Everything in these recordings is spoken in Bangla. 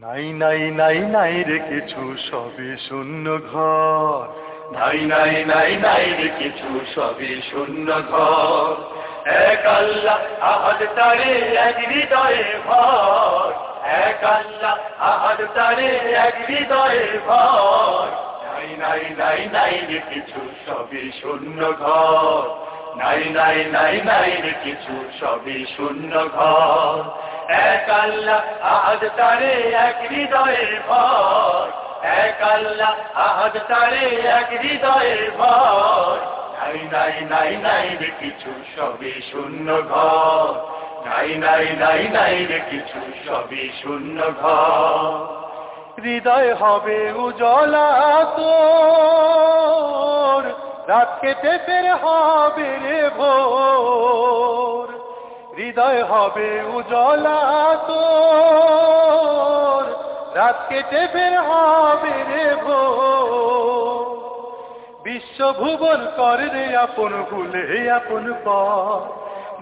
নাই নাই নাই নাই রে কিছু সবে শূন্য ঘর। নাই নাই নাই নাই রে কিছু, সবই শূন্য ঘর। এক আল্লাহ আহাদ তারে এক হৃদয়ে ভর। এক আল্লাহ আহাদ তারে এক হৃদয়ে ভর। নাই নাই নাই নাই রে কিছু, সবই শূন্য ঘর। নাই নাই নাই নাই, কিছু সবই শূন্য ঘর। এক আল্লাহ আহাদ তারে এক হৃদয়ে ভর। এক আল্লাহ আহাদ তারে এক হৃদয়ে ভর। নাই নাই নাই নাই রে কিছু সবই শূন্য ঘর। নাই নাই নাই নাই রে কিছু সবই শূন্য ঘর। হৃদয় হবে উজলা তোর রাত কেটে ফের হবে রে ভোর, হৃদয় হবে উজলা তোর রাত কেটে ফের হবে রে ভোর বিশ্বভুবন কর রে আপন ভুলে আপন পর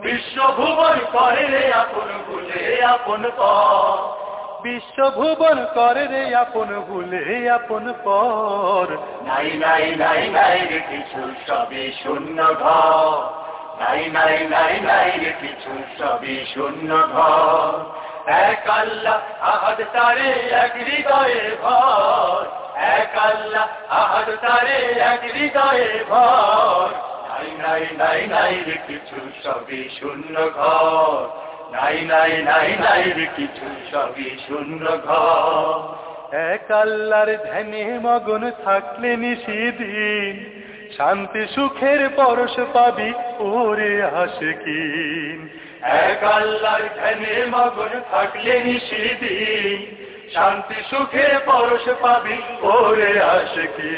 বিশ্বভুবন করে রে আপন ভুলে আপন পর বিশ্বভুবন করে রে আপন ভুলে, আপন পর। নাই নাই নাই নাই রে কিছু, সবই শূন্য ঘর। নাই নাই নাই নাই রে কিছু, সবই শূন্য ঘর। এক আল্লাহ আহাদ তারে এক হৃদয়ে ভর। এক আল্লাহ আহাদ তারে এক হৃদয়ে ভর। নাই নাই নাই নাই রে কিছু, সবই শূন্য ঘর। নাই নাই নাই নাই কিছু, সবই শূন্য ঘর। এক আল্লাহর ধ্যানে মগন থাকলে নিশিদিন শান্তি সুখের পরশ পাবি ওরে আশকিন এক আল্লাহর ধ্যানে মগন থাকলে নিষিদিন, শান্তি সুখে পরশ পাবি ওরে আশকি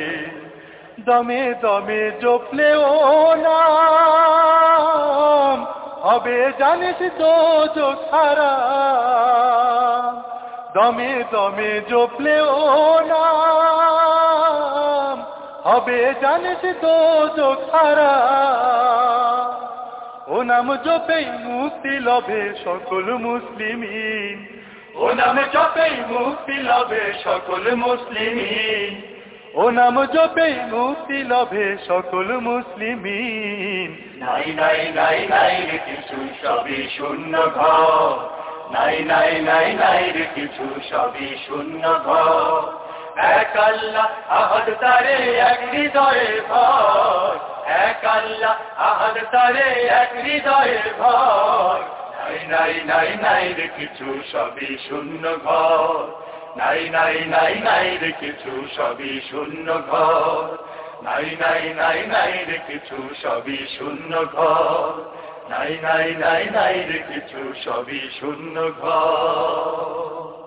দমে দমে জপলে ও নাম হবে জানিস তো সারা। দমে দমে জপলে ও নাম। হবে জানিস তো সারা। ও নাম জপেই মুক্তি লভে সকল মুসলিমিন। ও নামে জপেই মুক্তি লবে সকল মুসলিমিন। ও নাম জপেই মুক্তি লভে সকল মুসলিমিন। নাই নাই নাই নাই রে কিছু, সবই শূন্য ঘর। নাই নাই নাই নাই কিছু, সবই শূন্য ঘর। এক আল্লাহ, আহাদ তারে এক হৃদয়ে ভর এক আল্লাহ, আহাদ তারে এক হৃদয়ে ভর নাই নাই নাই নাই রে কিছু, সবই শূন্য ঘর। নাই নাই নাই নাই রে কিছু, সবই শূন্য ঘর। নাই নাই নাই নাই রে কিছু, সবই শূন্য ঘর। নাই নাই নাই নাই রে কিছু, সবই শূন্য ঘর।